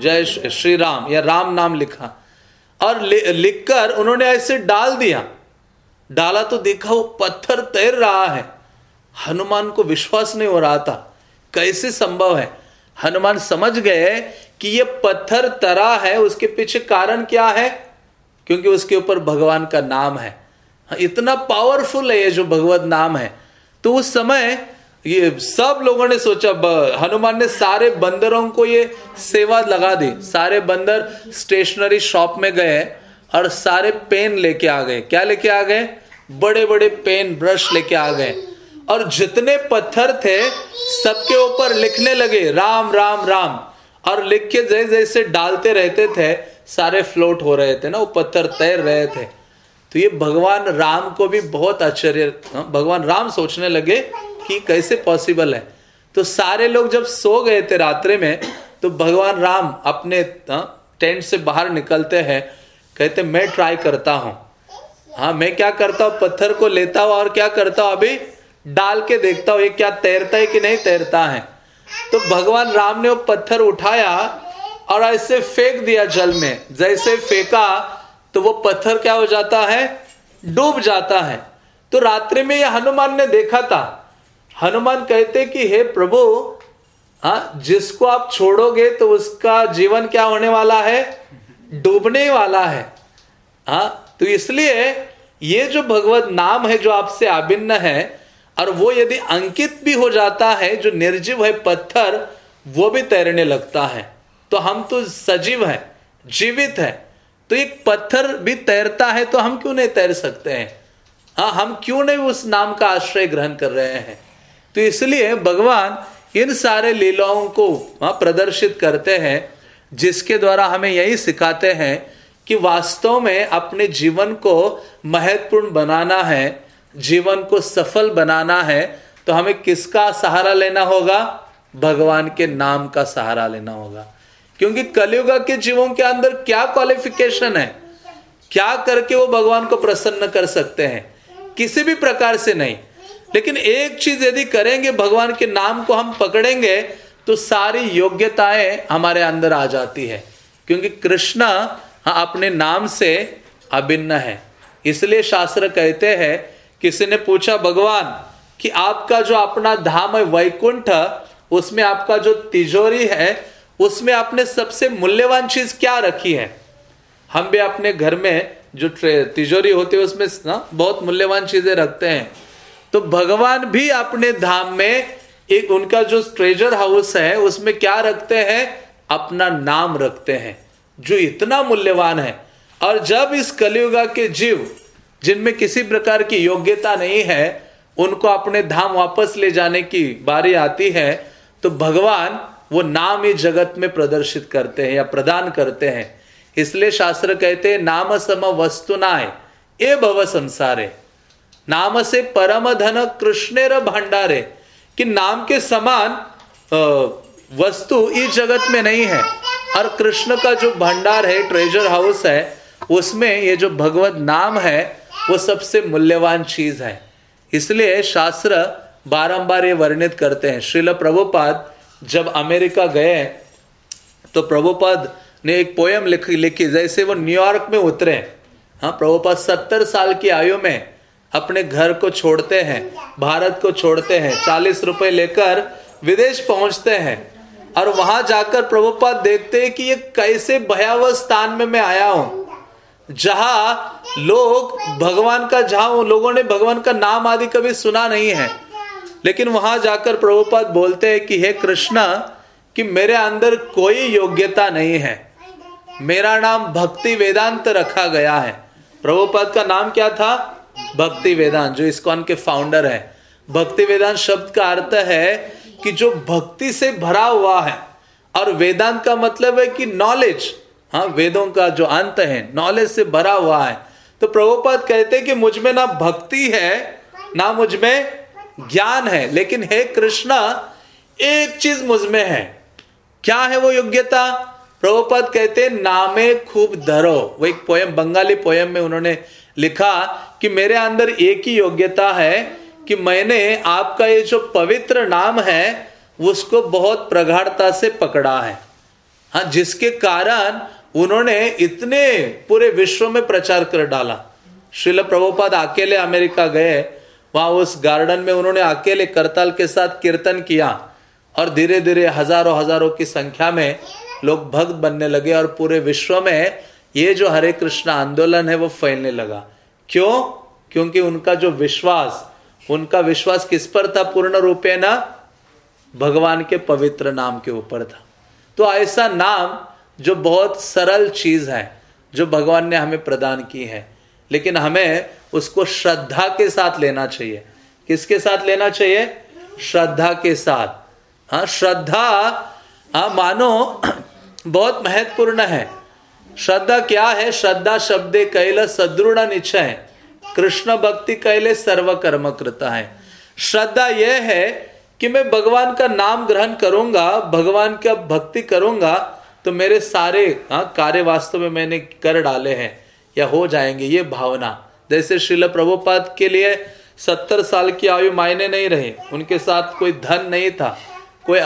जय श्री राम या राम नाम लिखा। और लिखकर उन्होंने ऐसे डाल दिया। डाला तो देखा वो पत्थर तैर रहा है। हनुमान को विश्वास नहीं हो रहा था। कैसे संभव है? हनुमान समझ गए कि ये पत्थर तरा है उसके पीछे कारण क्या है? क्योंकि उसके ऊपर भगवान का नाम हाँ, इतना पावरफुल है ये जो भगवत नाम है। तो उस समय ये सब लोगों ने सोचा हनुमान ने सारे बंदरों को ये सेवा लगा दी। सारे बंदर स्टेशनरी शॉप में गए और सारे पेन लेके आ गए। क्या लेके आ गए? बड़े बड़े पेन ब्रश लेके आ गए। और जितने पत्थर थे, सबके ऊपर लिखने लगे, राम राम राम। और लिख के जैसे जैसे डालते रहते थे, सारे फ्लोट हो रहे थे ना, वो पत्थर तैर रहे थे। तो ये भगवान राम को भी बहुत आश्चर्य हाँ, भगवान राम सोचने लगे कि कैसे पॉसिबल है। तो सारे लोग जब सो गए थे रात्रि में तो भगवान राम अपने टेंट हाँ, से बाहर निकलते हैं कहते मैं ट्राई करता हूँ। हाँ मैं क्या करता हूँ? पत्थर को लेता हूँ और क्या करता हूँ? अभी डाल के देखता हूँ ये क्या तैरता है कि नहीं तैरता है। तो भगवान राम ने वो पत्थर उठाया और ऐसे फेंक दिया जल में। जैसे फेंका तो वो पत्थर क्या हो जाता है? डूब जाता है। तो रात्रि में यह हनुमान ने देखा था। हनुमान कहते कि, हे प्रभु हाँ जिसको आप छोड़ोगे तो उसका जीवन क्या होने वाला है? डूबने वाला है। हाँ तो इसलिए ये जो भगवत नाम है जो आपसे अभिन्न है, और वो यदि अंकित भी हो जाता है, जो निर्जीव है पत्थर, वो भी तैरने लगता है। तो हम तो सजीव है, जीवित है। तो एक पत्थर भी तैरता है तो हम क्यों नहीं तैर सकते हैं? हाँ हम क्यों नहीं उस नाम का आश्रय ग्रहण कर रहे हैं? तो इसलिए भगवान इन सारे लीलाओं को हाँ प्रदर्शित करते हैं, जिसके द्वारा हमें यही सिखाते हैं कि वास्तव में अपने जीवन को महत्वपूर्ण बनाना है, जीवन को सफल बनाना है तो हमें किसका सहारा लेना होगा? भगवान के नाम का सहारा लेना होगा। क्योंकि कलयुग के जीवों के अंदर क्या क्वालिफिकेशन है? क्या करके वो भगवान को प्रसन्न कर सकते हैं? किसी भी प्रकार से नहीं। लेकिन एक चीज़ यदि करेंगे भगवान के नाम को हम पकड़ेंगे तो सारी योग्यताएँ हमारे अंदर आ जाती है। क्योंकि कृष्ण हाँ, अपने नाम से अभिन्न है। इसलिए शास्त्र कहते हैं किसी ने पूछा भगवान कि आपका जो अपना धाम है वैकुंठ उसमें आपका जो तिजोरी है उसमें आपने सबसे मूल्यवान चीज़ क्या रखी है? हम भी अपने घर में जो तिजोरी होती है, उसमें ना बहुत मूल्यवान चीज़ें रखते हैं। तो भगवान भी अपने धाम में एक उनका जो ट्रेजर हाउस है, उसमें क्या रखते हैं? अपना नाम रखते हैं, जो इतना मूल्यवान है। और जब इस कलियुगा के जीव, जिनमें किसी प्रकार की योग्यता नहीं है, उनको अपने धाम वापस ले जाने की बारी आती है तो भगवान वो नाम ही जगत में प्रदर्शित करते हैं या प्रदान करते हैं। इसलिए शास्त्र कहते हैं, नाम सम वस्तुनाए ए भव संसारे। नाम से परम धन कृष्णेर भंडारे। कि नाम के समान वस्तु इस जगत में नहीं है। और कृष्ण का जो भंडार है ट्रेजर हाउस है, उसमें ये जो भगवत नाम है, वो सबसे मूल्यवान चीज़ है। इसलिए शास्त्र बारंबार ये वर्णित करते हैं। श्रील प्रभुपाद जब अमेरिका गए तो प्रभुपद ने एक पोयम लिखी लिखी, जैसे वो न्यूयॉर्क में उतरे। हाँ प्रभुपद सत्तर साल की आयु में अपने घर को छोड़ते हैं, भारत को छोड़ते हैं, चालीस रुपए लेकर विदेश पहुँचते हैं। और वहाँ जाकर प्रभुपाद देखते हैं कि ये कैसे भयावह स्थान में मैं आया हूँ। जहाँ लोग भगवान का, जहाँ लोगों ने भगवान का नाम आदि कभी सुना नहीं है। लेकिन वहाँ जाकर प्रभुपाद बोलते हैं कि, हे कृष्णा, कि मेरे अंदर कोई योग्यता नहीं है। मेरा नाम भक्ति वेदांत रखा गया है। प्रभुपाद का नाम क्या था? भक्ति वेदांत, जो इसकॉन के फाउंडर है। भक्ति वेदांत शब्द का अर्थ है कि जो भक्ति से भरा हुआ है। और वेदांत का मतलब है कि नॉलेज हाँ वेदों का जो अंत है नॉलेज से भरा हुआ है। तो प्रभुपाद कहते कि मुझमें ना भक्ति है, ना मुझमें ज्ञान है, लेकिन हे कृष्णा, एक चीज़ मुझमें है। क्या है वो योग्यता? प्रभुपद कहते, नामे खूब धरो। वो एक पोयम बंगाली पोयम में उन्होंने लिखा कि मेरे अंदर एक ही योग्यता है कि मैंने आपका ये जो पवित्र नाम है, उसको बहुत प्रगाढ़ता से पकड़ा है। हाँ जिसके कारण उन्होंने इतने पूरे विश्व में प्रचार कर डाला। श्रील प्रभुपाद अकेले अमेरिका गए वहाँ उस गार्डन में उन्होंने अकेले करताल के साथ कीर्तन किया और धीरे धीरे हज़ारों हज़ारों की संख्या में लोग भक्त बनने लगे और पूरे विश्व में ये जो हरे कृष्ण आंदोलन है वो फैलने लगा। क्यों? क्योंकि उनका जो विश्वास, उनका विश्वास किस पर था? पूर्ण रूपे ना भगवान के पवित्र नाम के ऊपर था। तो ऐसा नाम जो बहुत सरल चीज़ है, जो भगवान ने हमें प्रदान की है। लेकिन हमें उसको श्रद्धा के साथ लेना चाहिए। किसके साथ लेना चाहिए? श्रद्धा के साथ। हाँ श्रद्धा हाँ मानो, बहुत महत्वपूर्ण है। श्रद्धा क्या है? श्रद्धा शब्दे कैल सदृढ़ निश्चय। कृष्ण भक्ति कैले सर्व कर्म करता है। श्रद्धा यह है कि मैं भगवान का नाम ग्रहण करूँगा, भगवान का भक्ति करूँगा तो मेरे सारे हाँ कार्य वास्तव में मैंने कर डाले हैं। या हो जाएँगे, ये भावना। जैसे श्रील प्रभुपाद के लिए सत्तर साल की आयु मायने नहीं रहे, उनके साथ कोई धन नहीं था, कोई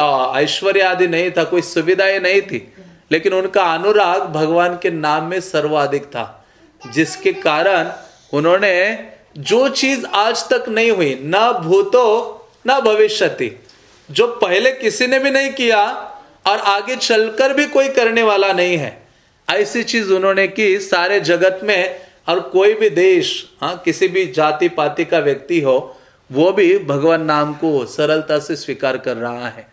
ऐश्वर्य आदि नहीं था, कोई सुविधाएँ नहीं थी, लेकिन उनका अनुराग भगवान के नाम में सर्वाधिक था, जिसके कारण उन्होंने जो चीज़ आज तक नहीं हुई, न भूतो, न भविष्यति, जो पहले किसी ने भी नहीं किया, और आगे चलकर भी कोई करने वाला नहीं है ऐसी चीज़ उन्होंने की, सारे जगत में और कोई भी देश हाँ किसी भी जाति, पाति का व्यक्ति हो, वो भी भगवान नाम को सरलता से स्वीकार कर रहा है।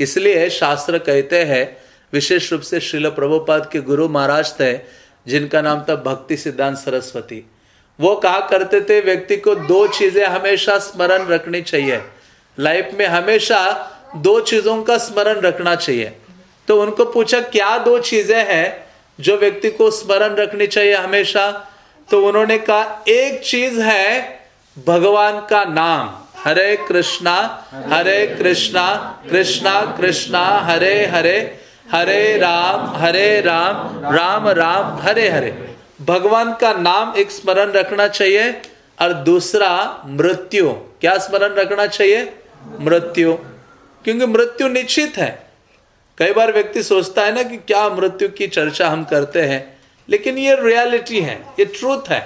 इसलिए शास्त्र कहते हैं, विशेष रूप से श्रील प्रभुपाद के गुरु महाराज थे, जिनका नाम था भक्ति सिद्धांत सरस्वती। वो कहा करते थे, व्यक्ति को दो चीज़ें हमेशा स्मरण रखनी चाहिए। लाइफ में हमेशा दो चीज़ों का स्मरण रखना चाहिए। तो उनको पूछा, क्या दो चीज़ें हैं? जो व्यक्ति को स्मरण रखनी चाहिए हमेशा तो उन्होंने कहा, एक चीज़ है भगवान का नाम। हरे कृष्णा हरे कृष्णा कृष्णा कृष्णा, हरे हरे हरे राम हरे राम राम राम, हरे हरे। भगवान का नाम एक स्मरण रखना चाहिए, और दूसरा, मृत्यु। क्या स्मरण रखना चाहिए? मृत्यु। क्योंकि मृत्यु निश्चित है। कई बार व्यक्ति सोचता है ना कि क्या मृत्यु की चर्चा हम करते हैं, लेकिन ये रियलिटी है, ये ट्रूथ है।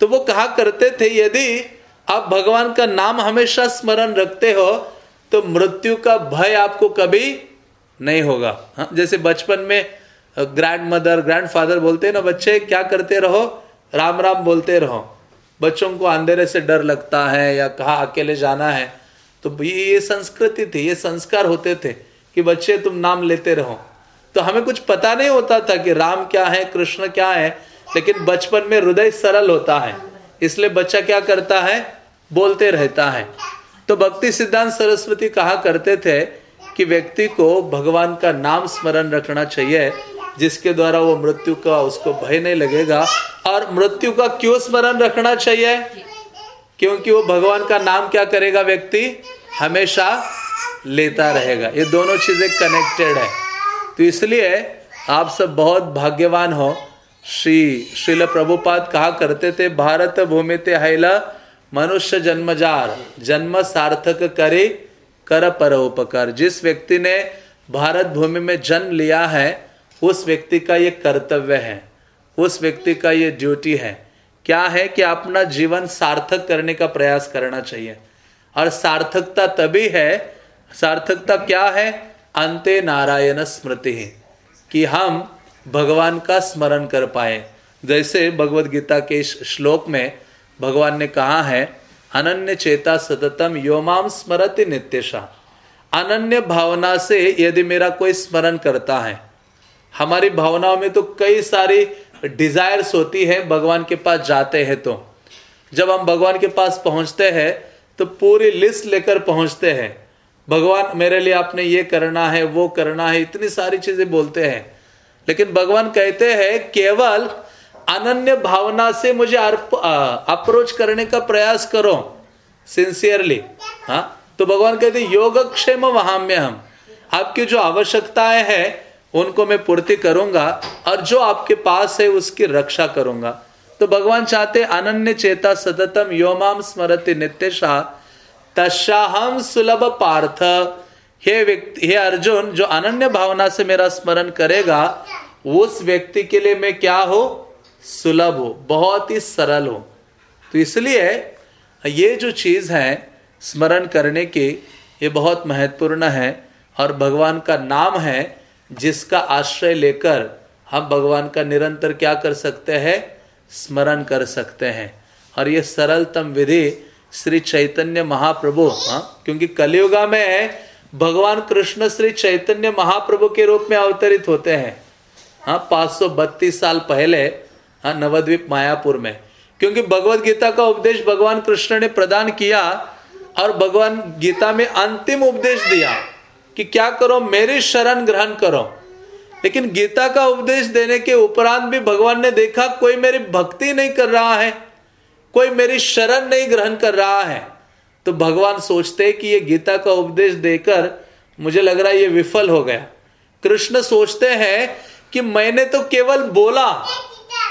तो वो कहा करते थे, यदि आप भगवान का नाम हमेशा स्मरण रखते हो तो मृत्यु का भय आपको कभी नहीं होगा। हाँ जैसे बचपन में ग्रैंड मदर ग्रैंड फादर बोलते हैं ना, बच्चे, क्या करते रहो? राम राम बोलते रहो। बच्चों को अंधेरे से डर लगता है या कहा, अकेले जाना है। तो ये संस्कृति थी, ये संस्कार होते थे। कि बच्चे तुम नाम लेते रहो। तो हमें कुछ पता नहीं होता था कि राम क्या है, कृष्ण क्या है, लेकिन बचपन में हृदय सरल होता है। इसलिए बच्चा क्या करता है? बोलते रहता है। तो भक्ति सिद्धांत सरस्वती कहा करते थे कि व्यक्ति को भगवान का नाम स्मरण रखना चाहिए, जिसके द्वारा वो मृत्यु का, उसको भय नहीं लगेगा। और मृत्यु का क्यों स्मरण रखना चाहिए? क्योंकि वो भगवान का नाम क्या करेगा व्यक्ति? हमेशा लेता रहेगा। ये दोनों चीज़ें कनेक्टेड है। तो इसलिए आप सब बहुत भाग्यवान हो। श्री, श्रील प्रभुपाद कहा करते थे? भारत भूमि ते हैला मनुष्य जन्मजार। जन्म सार्थक करे, कर परोपकार। जिस व्यक्ति ने भारत भूमि में जन्म लिया है, उस व्यक्ति का ये कर्तव्य है। उस व्यक्ति का ये ड्यूटी है। क्या है कि अपना जीवन सार्थक करने का प्रयास करना चाहिए? और सार्थकता तभी है सार्थकता क्या है? अंते नारायण स्मृति। कि हम भगवान का स्मरण कर पाए। जैसे भगवत गीता के श्लोक में भगवान ने कहा है, अनन्य चेता सततम योमाम स्मरति नित्यशा। अनन्य भावना से यदि मेरा कोई स्मरण करता है। हमारी भावनाओं में तो कई सारी डिजायर्स होती है, भगवान के पास जाते हैं तो। जब हम भगवान के पास पहुँचते हैं तो पूरी लिस्ट लेकर पहुँचते हैं। भगवान मेरे लिए आपने ये करना है, वो करना है, इतनी सारी चीज़ें बोलते हैं। लेकिन भगवान कहते हैं, केवल अनन्य भावना से मुझे अप्रोच करने का प्रयास करो सिंसियरली हाँ? तो भगवान कहते योगक्षेम वहाँ हम आपकी जो आवश्यकताएँ हैं, उनको मैं पूर्ति करूँगा, और जो आपके पास है, उसकी रक्षा करूँगा। तो भगवान चाहते अनन्य चेता सततम योमाम स्मरति नित्यशा तशाहम सुलभ पार्थ। हे व्यक्ति, हे अर्जुन, जो अनन्य भावना से मेरा स्मरण करेगा, उस व्यक्ति के लिए मैं क्या हो? सुलभ हो, बहुत ही सरल हो। तो इसलिए ये जो चीज़ है, स्मरण करने की, ये बहुत महत्वपूर्ण है और भगवान का नाम है, जिसका आश्रय लेकर हम भगवान का निरंतर क्या कर सकते हैं? स्मरण कर सकते हैं। और ये सरलतम विधि श्री चैतन्य महाप्रभु हाँ? क्योंकि कलयुगा में भगवान कृष्ण श्री चैतन्य महाप्रभु के रूप में अवतरित होते हैं। हाँ पाँच साल पहले हाँ नवद्वीप मायापुर में। क्योंकि भगवत गीता का उपदेश भगवान कृष्ण ने प्रदान किया और भगवान गीता में अंतिम उपदेश दिया कि क्या करो, मेरी शरण ग्रहण करो। लेकिन गीता का उपदेश देने के उपरांत भी भगवान ने देखा, कोई मेरी भक्ति नहीं कर रहा है। कोई मेरी शरण नहीं ग्रहण कर रहा है। तो भगवान सोचते कि ये गीता का उपदेश देकर मुझे लग रहा है ये विफल हो गया। कृष्ण सोचते हैं कि मैंने तो केवल बोला,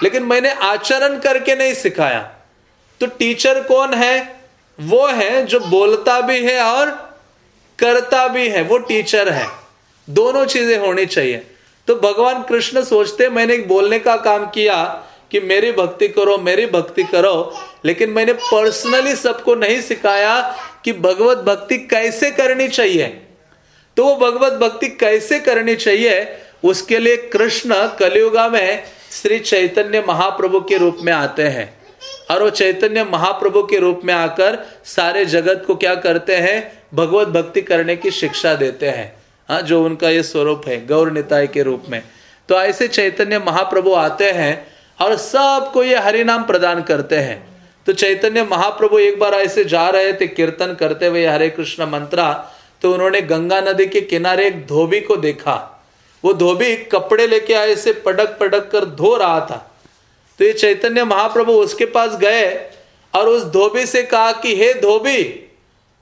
लेकिन मैंने आचरण करके नहीं सिखाया। तो टीचर कौन है? वो है जो बोलता भी है और करता भी है। वो टीचर है। दोनों चीज़ें होनी चाहिए। तो भगवान कृष्ण सोचते मैंने बोलने का काम किया कि मेरी भक्ति करो, मेरी भक्ति करो। लेकिन मैंने पर्सनली सबको नहीं सिखाया कि भगवत भक्ति कैसे करनी चाहिए। तो वो भगवत भक्ति कैसे करनी चाहिए, उसके लिए कृष्ण कलियुगा में श्री चैतन्य महाप्रभु के रूप में आते हैं। और वो चैतन्य महाप्रभु के रूप में आकर सारे जगत को क्या करते हैं? भगवत भक्ति करने की शिक्षा देते हैं। हाँ जो उनका ये स्वरूप है, गौर निताय के रूप में। तो ऐसे चैतन्य महाप्रभु आते हैं और सबको ये हरि नाम प्रदान करते हैं। तो चैतन्य महाप्रभु एक बार ऐसे जा रहे थे, कीर्तन करते हुए हरे कृष्ण मंत्रा तो उन्होंने गंगा नदी के किनारे एक धोबी को देखा। वो धोबी कपड़े लेके आए से पटक पटक कर धो रहा था। तो ये चैतन्य महाप्रभु उसके पास गए और उस धोबी से कहा कि, हे धोबी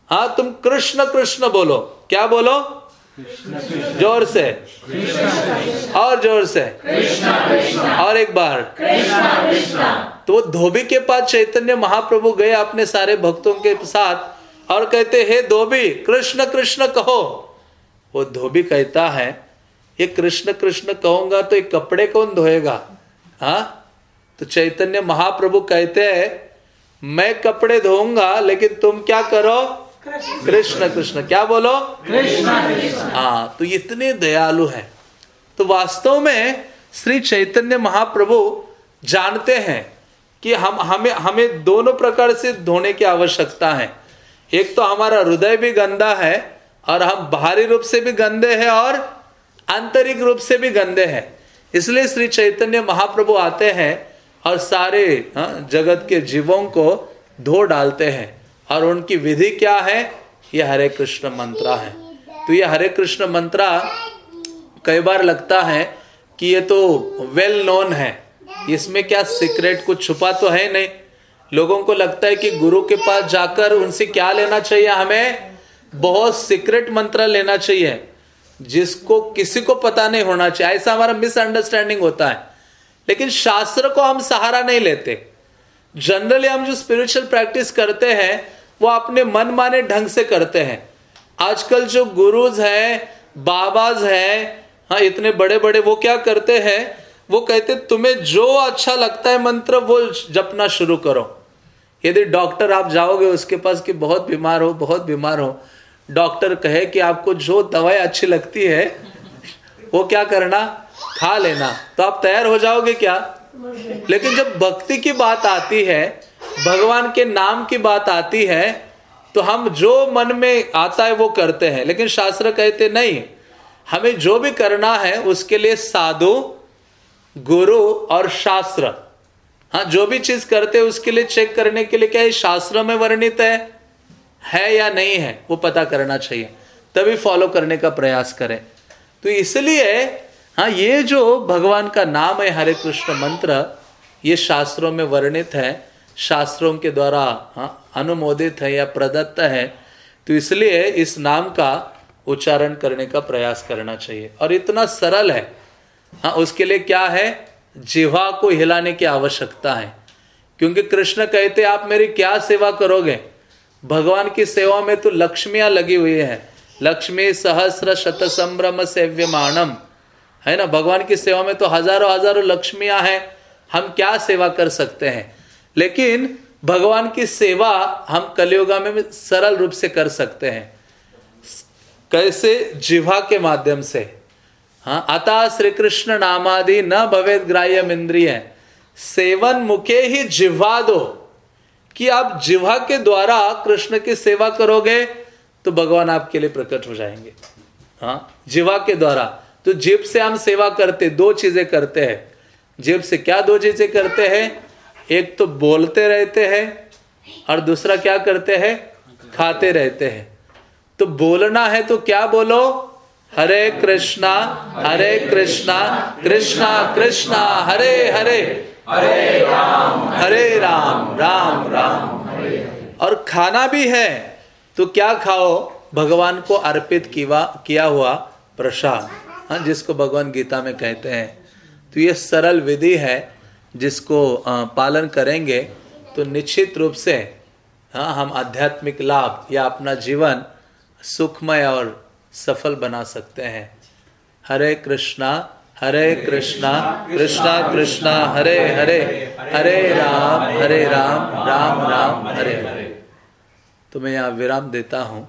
हाँ तुम कृष्ण कृष्ण बोलो। क्या बोलो? ज़ोर से। और ज़ोर से। और एक बार। तो वो धोबी के पास चैतन्य महाप्रभु गए अपने सारे भक्तों के साथ और कहते, हे धोबी, कृष्ण कृष्ण कहो। वो धोबी कहता है, ये कृष्ण कृष्ण कहूँगा तो ये कपड़े कौन धोएगा? हाँ? तो चैतन्य महाप्रभु कहते हैं, मैं कपड़े धोऊँगा, लेकिन तुम क्या करो? कृष्ण कृष्ण क्या बोलो? कृष्ण हाँ तो इतने दयालु हैं। तो वास्तव में श्री चैतन्य महाप्रभु जानते हैं कि हम हमें हमें दोनों प्रकार से धोने की आवश्यकता है। एक तो हमारा हृदय भी गंदा है और हम बाहरी रूप से भी गंदे हैं और आंतरिक रूप से भी गंदे हैं। इसलिए श्री चैतन्य महाप्रभु आते हैं और सारे हाँ, जगत के जीवों को धो डालते हैं। और उनकी विधि क्या है? ये हरे कृष्ण मंत्रा है। तो ये हरे कृष्ण मंत्रा कई बार लगता है कि ये तो वेल नोन है। इसमें क्या सीक्रेट कुछ छुपा तो है नहीं। लोगों को लगता है कि गुरु के पास जाकर उनसे क्या लेना चाहिए? हमें बहुत सीक्रेट मंत्र लेना चाहिए। जिसको किसी को पता नहीं होना चाहिए। ऐसा हमारा मिसअंडरस्टैंडिंग होता है। लेकिन शास्त्र को हम सहारा नहीं लेते। जनरली हम जो स्पिरिचुअल प्रैक्टिस करते हैं वो अपने मन माने ढंग से करते हैं। आजकल जो गुरुज हैं बाबाज हैं हाँ इतने बड़े बड़े वो क्या करते हैं? वो कहते तुम्हें जो अच्छा लगता है मंत्र वो जपना शुरू करो। यदि डॉक्टर आप जाओगे उसके पास कि बहुत बीमार हो बहुत बीमार हो डॉक्टर कहे कि आपको जो दवाई अच्छी लगती है वो क्या करना? खा लेना। तो आप तैयार हो जाओगे क्या? लेकिन जब भक्ति की बात आती है भगवान के नाम की बात आती है तो हम जो मन में आता है वो करते हैं। लेकिन शास्त्र कहते नहीं। हमें जो भी करना है, उसके लिए साधु, गुरु और शास्त्र। हाँ जो भी चीज़ करते हैं, उसके लिए चेक करने के लिए क्या है शास्त्र में वर्णित है? है या नहीं है, वो पता करना चाहिए। तभी फॉलो करने का प्रयास करें। तो इसलिए हाँ ये जो भगवान का नाम है, हरे कृष्ण मंत्र, ये शास्त्रों में वर्णित है। शास्त्रों के द्वारा हाँ अनुमोदित है या प्रदत्त है तो इसलिए इस नाम का उच्चारण करने का प्रयास करना चाहिए। और इतना सरल है हाँ उसके लिए क्या है? जिहा को हिलाने की आवश्यकता है। क्योंकि कृष्ण कहते, आप मेरी क्या सेवा करोगे? भगवान की सेवा में तो लक्ष्मियाँ लगी हुई है। लक्ष्मी सहस्र शत संभ्रम सेव्यमाणम। है ना? भगवान की सेवा में तो हज़ारों हज़ारों लक्ष्मियाँ हैं। हम क्या सेवा कर सकते हैं? लेकिन भगवान की सेवा हम कलयुगा में सरल रूप से कर सकते हैं। कैसे? जिहा के माध्यम से। हाँ अतः श्री कृष्ण नामादि न भवेद ग्राह्य इंद्रिय। सेवन मुखे ही जिह्वा दो। कि आप जिह्वा के द्वारा कृष्ण की सेवा करोगे तो भगवान आपके लिए प्रकट हो जाएँगे। हाँ जिह्वा के द्वारा। तो जीव से हम सेवा करते, दो चीज़ें करते हैं। जीव से क्या दो चीज़ें करते हैं? एक तो बोलते रहते हैं और दूसरा क्या करते हैं? खाते रहते हैं। तो बोलना है तो क्या बोलो? हरे कृष्णा हरे कृष्णा कृष्णा कृष्णा हरे हरे। हरे राम हरे राम राम राम। और खाना भी है। तो क्या खाओ? भगवान को अर्पित किया किया हुआ प्रसाद। हाँ जिसको भगवान गीता में कहते हैं। तो ये सरल विधि है। जिसको पालन करेंगे तो निश्चित रूप से हाँ हम आध्यात्मिक लाभ या अपना जीवन सुखमय और सफल बना सकते हैं। हरे कृष्णा हरे कृष्णा कृष्णा कृष्णा, हरे हरे हरे राम हरे राम राम राम, हरे हरे। तो मैं यहाँ विराम देता हूँ।